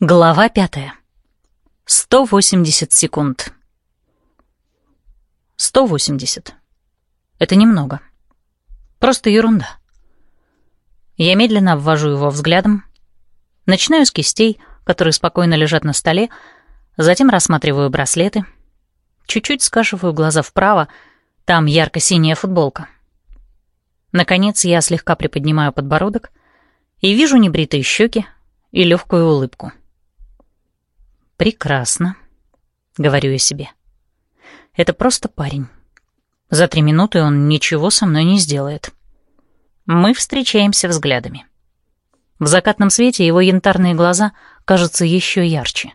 Глава пятая. 180 секунд. 180. Это немного. Просто ерунда. Я медленно обвожу его взглядом, начинаю с кистей, которые спокойно лежат на столе, затем рассматриваю браслеты, чуть-чуть скашиваю глаза вправо, там ярко-синяя футболка. Наконец я слегка приподнимаю подбородок и вижу небритые щеки и легкую улыбку. «Прекрасно», — говорю я себе. «Это просто парень. За три минуты он ничего со мной не сделает». Мы встречаемся взглядами. В закатном свете его янтарные глаза кажутся еще ярче.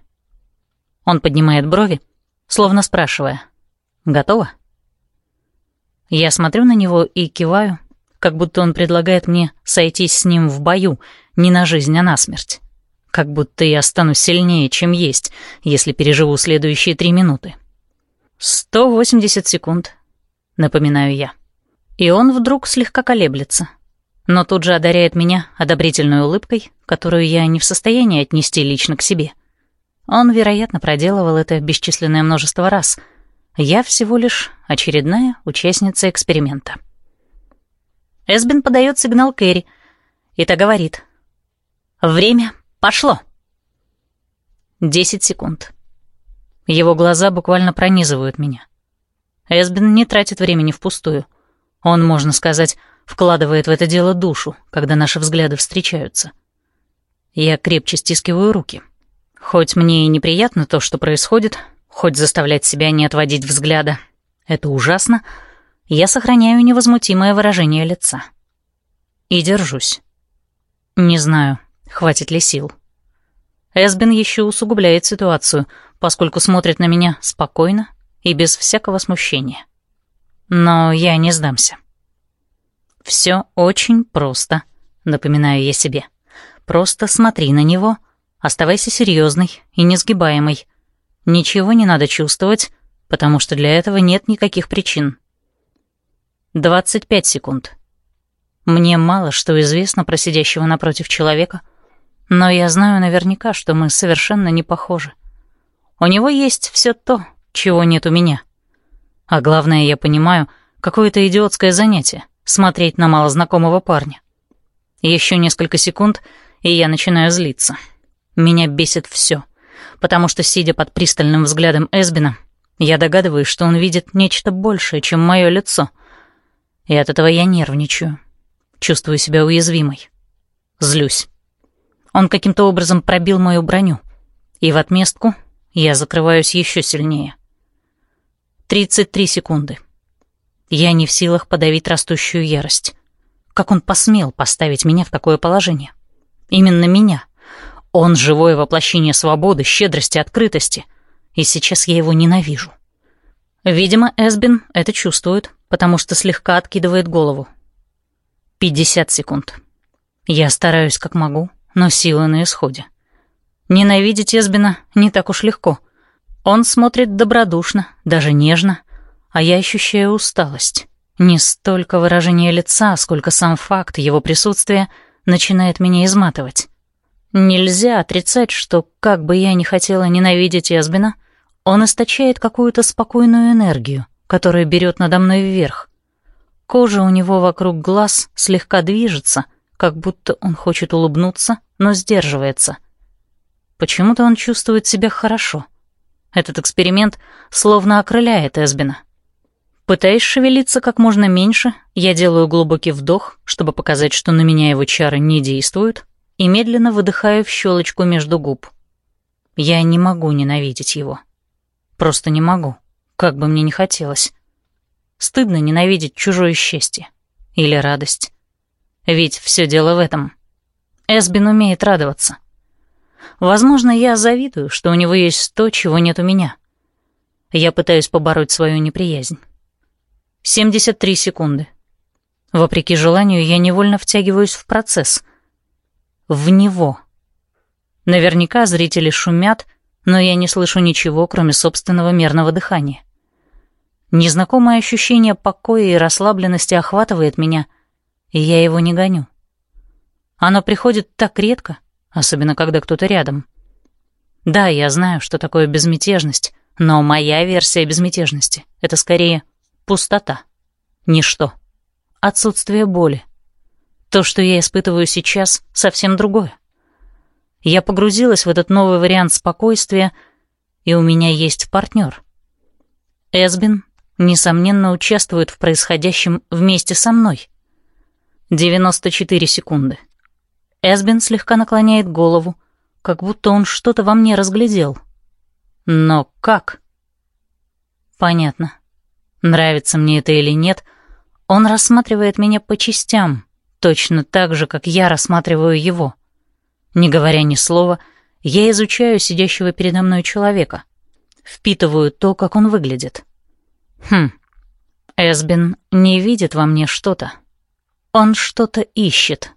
Он поднимает брови, словно спрашивая «Готово?». Я смотрю на него и киваю, как будто он предлагает мне сойтись с ним в бою, не на жизнь, а на смерть как будто я стану сильнее, чем есть, если переживу следующие три минуты. «Сто восемьдесят секунд», — напоминаю я. И он вдруг слегка колеблется, но тут же одаряет меня одобрительной улыбкой, которую я не в состоянии отнести лично к себе. Он, вероятно, проделывал это бесчисленное множество раз. Я всего лишь очередная участница эксперимента. Эсбин подает сигнал Кэрри, и та говорит. «Время Пошло!» Десять секунд. Его глаза буквально пронизывают меня. Эсбин не тратит времени впустую. Он, можно сказать, вкладывает в это дело душу, когда наши взгляды встречаются. Я крепче стискиваю руки. Хоть мне и неприятно то, что происходит, хоть заставлять себя не отводить взгляда, это ужасно, я сохраняю невозмутимое выражение лица. И держусь. Не знаю, хватит ли сил. Эсбин еще усугубляет ситуацию, поскольку смотрит на меня спокойно и без всякого смущения. Но я не сдамся. Все очень просто, напоминаю я себе. Просто смотри на него, оставайся серьезной и несгибаемой. Ничего не надо чувствовать, потому что для этого нет никаких причин. 25 секунд. Мне мало что известно про сидящего напротив человека, но я знаю наверняка, что мы совершенно не похожи. У него есть все то, чего нет у меня. А главное, я понимаю, какое-то идиотское занятие — смотреть на малознакомого парня. Еще несколько секунд, и я начинаю злиться. Меня бесит все, потому что, сидя под пристальным взглядом Эсбина, я догадываюсь, что он видит нечто большее, чем мое лицо. И от этого я нервничаю. Чувствую себя уязвимой. Злюсь. Он каким-то образом пробил мою броню. И в отместку я закрываюсь еще сильнее. 33 секунды. Я не в силах подавить растущую ярость. Как он посмел поставить меня в такое положение? Именно меня. Он — живое воплощение свободы, щедрости, открытости. И сейчас я его ненавижу. Видимо, Эсбин это чувствует, потому что слегка откидывает голову. 50 секунд. Я стараюсь как могу, но силы на исходе. Ненавидеть Эсбина не так уж легко. Он смотрит добродушно, даже нежно, а я ощущаю усталость. Не столько выражение лица, сколько сам факт его присутствия начинает меня изматывать. Нельзя отрицать, что, как бы я ни хотела ненавидеть Эсбина, он источает какую-то спокойную энергию, которая берет надо мной вверх. Кожа у него вокруг глаз слегка движется, как будто он хочет улыбнуться, но сдерживается. Почему-то он чувствует себя хорошо. Этот эксперимент словно окрыляет Эсбина. Пытаясь шевелиться как можно меньше, я делаю глубокий вдох, чтобы показать, что на меня его чары не действуют, и медленно выдыхаю в щелочку между губ. Я не могу ненавидеть его. Просто не могу, как бы мне ни хотелось. Стыдно ненавидеть чужое счастье или радость. Ведь все дело в этом. Эсбин умеет радоваться. Возможно, я завидую, что у него есть то, чего нет у меня. Я пытаюсь побороть свою неприязнь. 73 секунды. Вопреки желанию, я невольно втягиваюсь в процесс. В него. Наверняка зрители шумят, но я не слышу ничего, кроме собственного мерного дыхания. Незнакомое ощущение покоя и расслабленности охватывает меня — и я его не гоню. Оно приходит так редко, особенно когда кто-то рядом. Да, я знаю, что такое безмятежность, но моя версия безмятежности — это скорее пустота, ничто, отсутствие боли. То, что я испытываю сейчас, совсем другое. Я погрузилась в этот новый вариант спокойствия, и у меня есть партнер. Эсбин, несомненно, участвует в происходящем вместе со мной. 94 секунды. Эсбин слегка наклоняет голову, как будто он что-то во мне разглядел. Но как? Понятно. Нравится мне это или нет, он рассматривает меня по частям, точно так же, как я рассматриваю его. Не говоря ни слова, я изучаю сидящего передо мной человека, впитываю то, как он выглядит. Хм, Эсбин не видит во мне что-то. Он что-то ищет.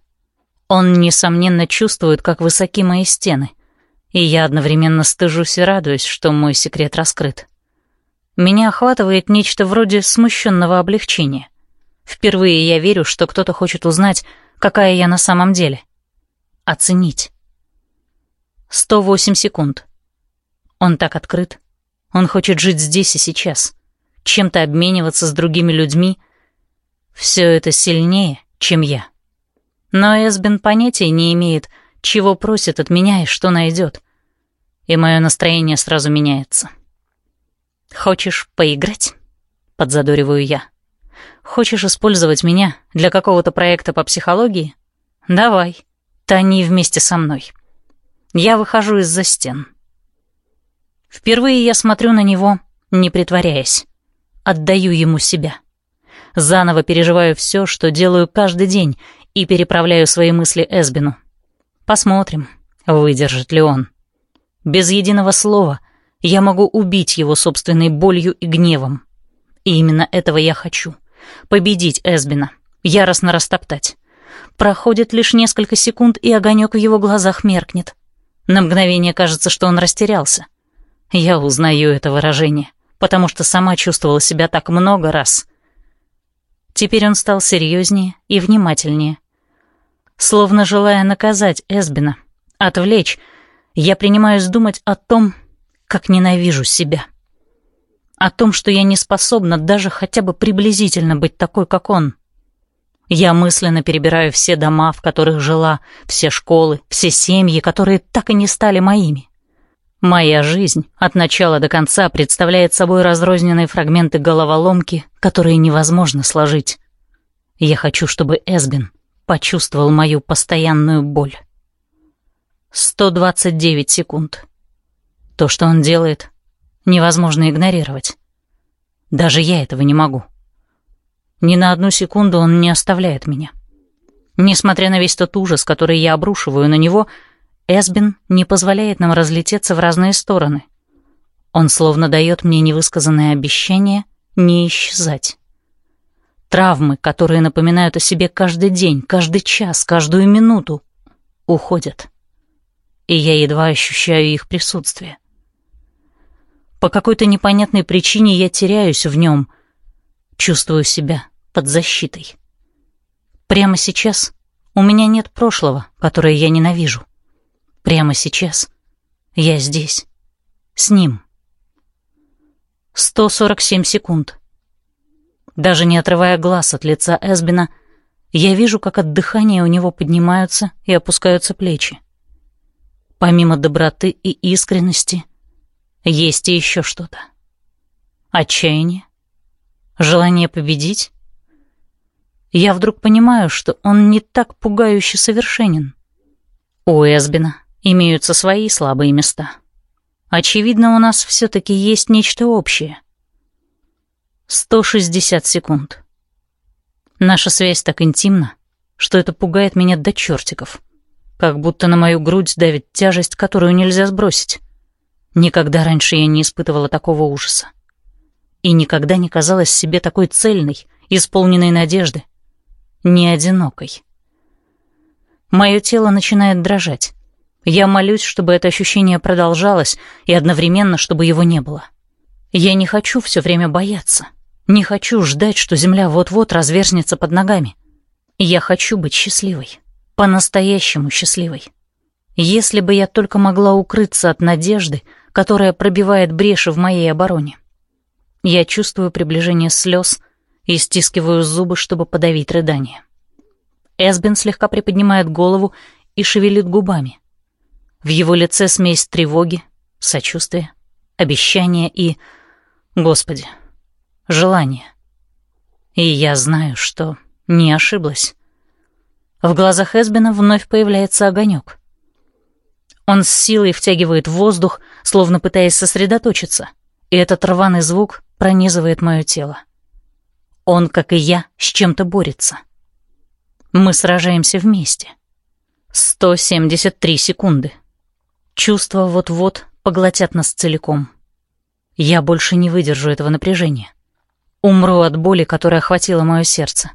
Он, несомненно, чувствует, как высоки мои стены, и я одновременно стыжусь и радуюсь, что мой секрет раскрыт. Меня охватывает нечто вроде смущенного облегчения. Впервые я верю, что кто-то хочет узнать, какая я на самом деле. Оценить. 108 секунд. Он так открыт. Он хочет жить здесь и сейчас. Чем-то обмениваться с другими людьми. Все это сильнее, чем я. Но Эсбин понятия не имеет, чего просит от меня и что найдет. И мое настроение сразу меняется. «Хочешь поиграть?» — подзадориваю я. «Хочешь использовать меня для какого-то проекта по психологии? Давай, тони вместе со мной. Я выхожу из-за стен». Впервые я смотрю на него, не притворяясь. Отдаю ему себя. Заново переживаю все, что делаю каждый день, и переправляю свои мысли Эсбину. Посмотрим, выдержит ли он. Без единого слова я могу убить его собственной болью и гневом. И именно этого я хочу. Победить Эсбина, яростно растоптать. Проходит лишь несколько секунд, и огонек в его глазах меркнет. На мгновение кажется, что он растерялся. Я узнаю это выражение, потому что сама чувствовала себя так много раз. Теперь он стал серьезнее и внимательнее, Словно желая наказать Эсбина, отвлечь, я принимаюсь думать о том, как ненавижу себя. О том, что я не способна даже хотя бы приблизительно быть такой, как он. Я мысленно перебираю все дома, в которых жила, все школы, все семьи, которые так и не стали моими. Моя жизнь от начала до конца представляет собой разрозненные фрагменты головоломки, которые невозможно сложить. Я хочу, чтобы Эсбин почувствовал мою постоянную боль. 129 секунд. То, что он делает, невозможно игнорировать. Даже я этого не могу. Ни на одну секунду он не оставляет меня. Несмотря на весь тот ужас, который я обрушиваю на него, Эсбин не позволяет нам разлететься в разные стороны. Он словно дает мне невысказанное обещание не исчезать. Травмы, которые напоминают о себе каждый день, каждый час, каждую минуту, уходят. И я едва ощущаю их присутствие. По какой-то непонятной причине я теряюсь в нем, чувствую себя под защитой. Прямо сейчас у меня нет прошлого, которое я ненавижу. Прямо сейчас я здесь, с ним. 147 секунд. Даже не отрывая глаз от лица Эсбина, я вижу, как от дыхания у него поднимаются и опускаются плечи. Помимо доброты и искренности, есть и еще что-то. Отчаяние? Желание победить? Я вдруг понимаю, что он не так пугающе совершенен. У Эсбина имеются свои слабые места. Очевидно, у нас все-таки есть нечто общее — 160 секунд. Наша связь так интимна, что это пугает меня до чертиков. Как будто на мою грудь давит тяжесть, которую нельзя сбросить. Никогда раньше я не испытывала такого ужаса. И никогда не казалась себе такой цельной, исполненной надежды, не одинокой. Мое тело начинает дрожать. Я молюсь, чтобы это ощущение продолжалось, и одновременно, чтобы его не было. Я не хочу все время бояться. Не хочу ждать, что земля вот-вот разверзнется под ногами. Я хочу быть счастливой. По-настоящему счастливой. Если бы я только могла укрыться от надежды, которая пробивает бреши в моей обороне. Я чувствую приближение слез и стискиваю зубы, чтобы подавить рыдание. Эсбин слегка приподнимает голову и шевелит губами. В его лице смесь тревоги, сочувствия, обещания и, Господи, желания. И я знаю, что не ошиблась. В глазах Эсбина вновь появляется огонек. Он с силой втягивает воздух, словно пытаясь сосредоточиться, и этот рваный звук пронизывает мое тело. Он, как и я, с чем-то борется. Мы сражаемся вместе. 173 секунды. Чувства вот-вот поглотят нас целиком. Я больше не выдержу этого напряжения. Умру от боли, которая охватила мое сердце.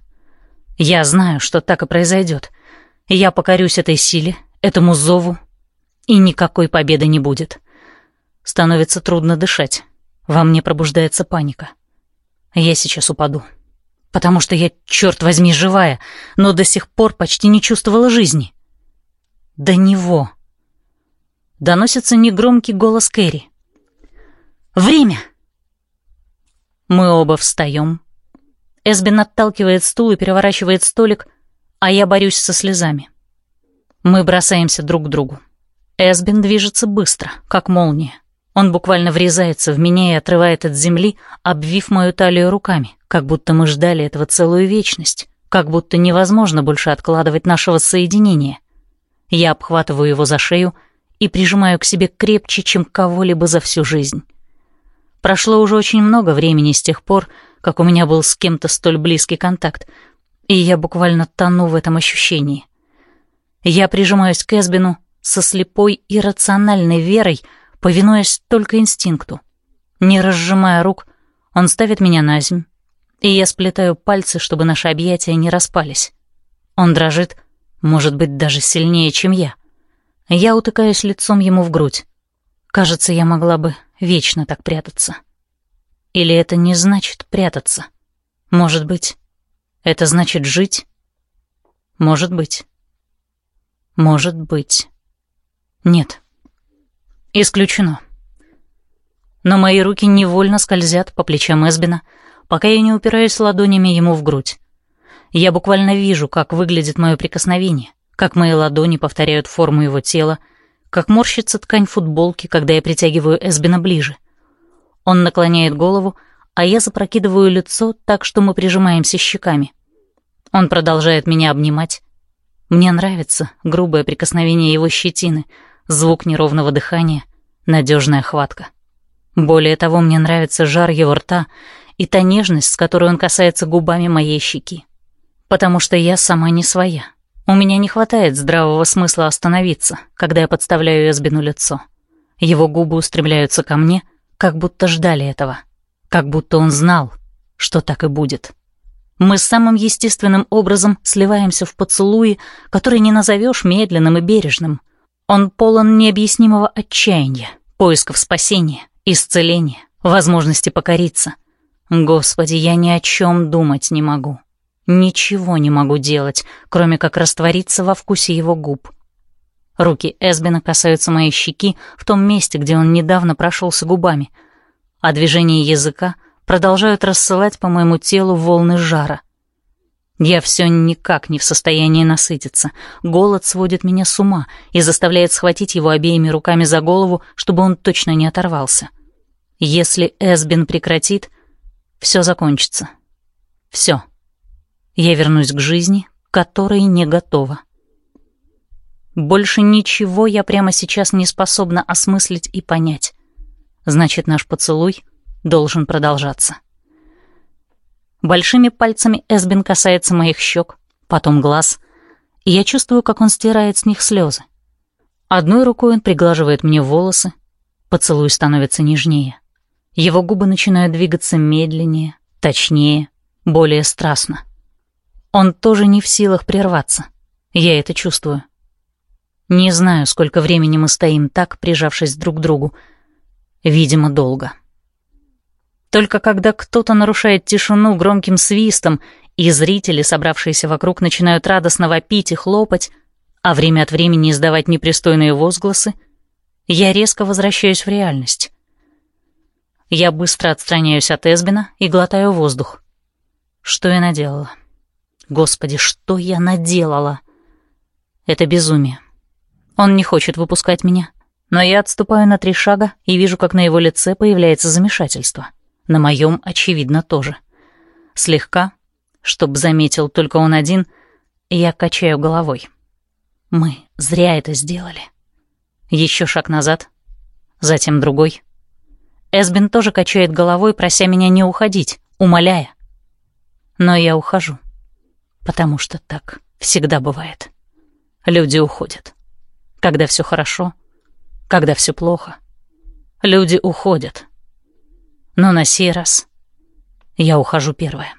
Я знаю, что так и произойдет. Я покорюсь этой силе, этому зову, и никакой победы не будет. Становится трудно дышать. Во мне пробуждается паника. Я сейчас упаду. Потому что я, черт возьми, живая, но до сих пор почти не чувствовала жизни. До него. Доносится негромкий голос Кэрри. «Время!» Мы оба встаем. Эсбин отталкивает стул и переворачивает столик, а я борюсь со слезами. Мы бросаемся друг к другу. Эсбин движется быстро, как молния. Он буквально врезается в меня и отрывает от земли, обвив мою талию руками, как будто мы ждали этого целую вечность, как будто невозможно больше откладывать нашего соединения. Я обхватываю его за шею и прижимаю к себе крепче, чем кого-либо за всю жизнь. Прошло уже очень много времени с тех пор, как у меня был с кем-то столь близкий контакт, и я буквально тону в этом ощущении. Я прижимаюсь к Эсбину со слепой и рациональной верой, повинуясь только инстинкту. Не разжимая рук, он ставит меня на земь, и я сплетаю пальцы, чтобы наши объятия не распались. Он дрожит, может быть, даже сильнее, чем я. Я утыкаюсь лицом ему в грудь. Кажется, я могла бы вечно так прятаться. Или это не значит прятаться? Может быть, это значит жить? Может быть. Может быть. Нет. Исключено. Но мои руки невольно скользят по плечам Эсбина, пока я не упираюсь ладонями ему в грудь. Я буквально вижу, как выглядит мое прикосновение, как мои ладони повторяют форму его тела, как морщится ткань футболки, когда я притягиваю Эсбина ближе. Он наклоняет голову, а я запрокидываю лицо так, что мы прижимаемся щеками. Он продолжает меня обнимать. Мне нравится грубое прикосновение его щетины — звук неровного дыхания, надежная хватка. Более того, мне нравится жар его рта и та нежность, с которой он касается губами моей щеки. Потому что я сама не своя. У меня не хватает здравого смысла остановиться, когда я подставляю Эсбину лицо. Его губы устремляются ко мне, как будто ждали этого. Как будто он знал, что так и будет. Мы самым естественным образом сливаемся в поцелуи, который не назовешь медленным и бережным — он полон необъяснимого отчаяния, поисков спасения, исцеления, возможности покориться. Господи, я ни о чем думать не могу. Ничего не могу делать, кроме как раствориться во вкусе его губ. Руки Эсбина касаются моей щеки в том месте, где он недавно прошелся губами, а движения языка продолжают рассылать по моему телу волны жара — я все никак не в состоянии насытиться. Голод сводит меня с ума и заставляет схватить его обеими руками за голову, чтобы он точно не оторвался. Если Эсбин прекратит, все закончится. Все. Я вернусь к жизни, которой не готова. Больше ничего я прямо сейчас не способна осмыслить и понять. Значит, наш поцелуй должен продолжаться. Большими пальцами Эсбин касается моих щек, потом глаз, и я чувствую, как он стирает с них слезы. Одной рукой он приглаживает мне волосы, поцелуй становится нежнее. Его губы начинают двигаться медленнее, точнее, более страстно. Он тоже не в силах прерваться. Я это чувствую. Не знаю, сколько времени мы стоим так, прижавшись друг к другу. Видимо, долго. Только когда кто-то нарушает тишину громким свистом, и зрители, собравшиеся вокруг, начинают радостно вопить и хлопать, а время от времени издавать непристойные возгласы, я резко возвращаюсь в реальность. Я быстро отстраняюсь от Эсбина и глотаю воздух. Что я наделала? Господи, что я наделала? Это безумие. Он не хочет выпускать меня, но я отступаю на три шага и вижу, как на его лице появляется замешательство. На моем, очевидно, тоже. Слегка, чтоб заметил только он один, я качаю головой. Мы зря это сделали. Еще шаг назад, затем другой. Эсбин тоже качает головой, прося меня не уходить, умоляя. Но я ухожу, потому что так всегда бывает. Люди уходят. Когда все хорошо, когда все плохо. Люди уходят. Но на сей раз я ухожу первая.